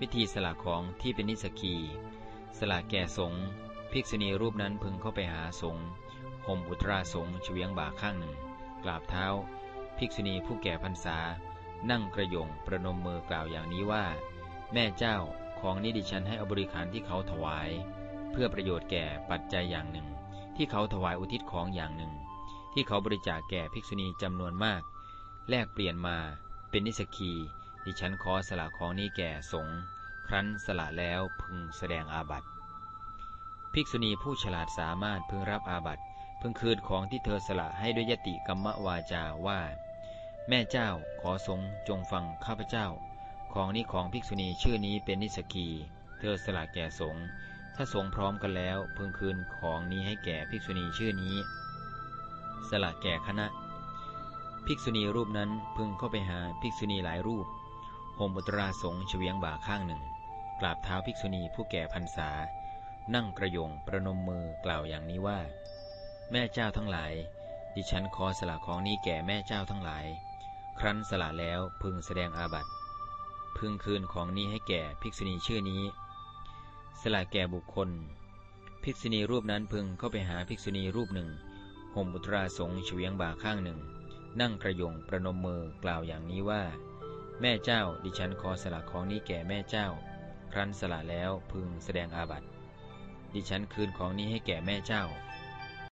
วิธีสละของที่เป็นนิสกี สละแก่สงภิกษุณีรูปนั้นพึงเข้าไปหาสงห่มอุตราสงเฉียงบ่าข้างหนึ่ง กราบเท้า ภิกษุณีผู้แก่พรรษา นั่งกระยงประนมมือกล่าวอย่างนี้ว่า แม่เจ้าของนี้ดิฉันให้อบริขารที่เขาถวาย เพื่อประโยชน์แก่ปัจจัยอย่างหนึ่ง ที่เขาถวายอุทิศของอย่างหนึ่ง ที่เขาบริจาคแก่ภิกษุณีจำนวนมาก แลกเปลี่ยนมาเป็นนิสกี ดิฉันขอสละของนี้แก่สงฆ์ครั้นสละแล้วพึงแสดงอาบัติ ภิกษุณีผู้ฉลาดสามารถพึงรับอาบัติพึงคืนของที่เธอสละให้ด้วยยติกรรมวาจาว่า แม่เจ้าขอสงจงฟังข้าพเจ้า ของนี้ของภิกษุณีชื่อนี้เป็นนิสกี เธอสละแก่สงฆ์ถ้าสงพร้อมกันแล้ว พึงคืนของนี้ให้แก่ภิกษุณีชื่อนี้ สละแก่คณะ ภิกษุณีรูปนั้นพึงเข้าไปหาภิกษุณีหลายรูป ห่มอุตราสงเฉียงบ่าข้างหนึ่ง กราบเท้าภิกษุณีผู้แก่พรรษา นั่งกระยงประนมมือกล่าวอย่างนี้ว่า แม่เจ้าทั้งหลาย ดิฉันขอสละของนี้แก่แม่เจ้าทั้งหลาย ครั้นสละแล้วพึงแสดงอาบัติ พึงคืนของนี้ให้แก่ภิกษุณีชื่อนี้ สละแก่บุคคล ภิกษุณีรูปนั้นพึงเข้าไปหาภิกษุณีรูปหนึ่งห่มอุตราสงเฉียงบ่าข้างหนึ่ง นั่งกระยงประนมมือกล่าวอย่างนี้ว่า แม่เจ้า ดิฉันขอสละของนี้แก่แม่เจ้า ครั้นสละแล้วพึงแสดงอาบัติ ดิฉันคืนของนี้ให้แก่แม่เจ้า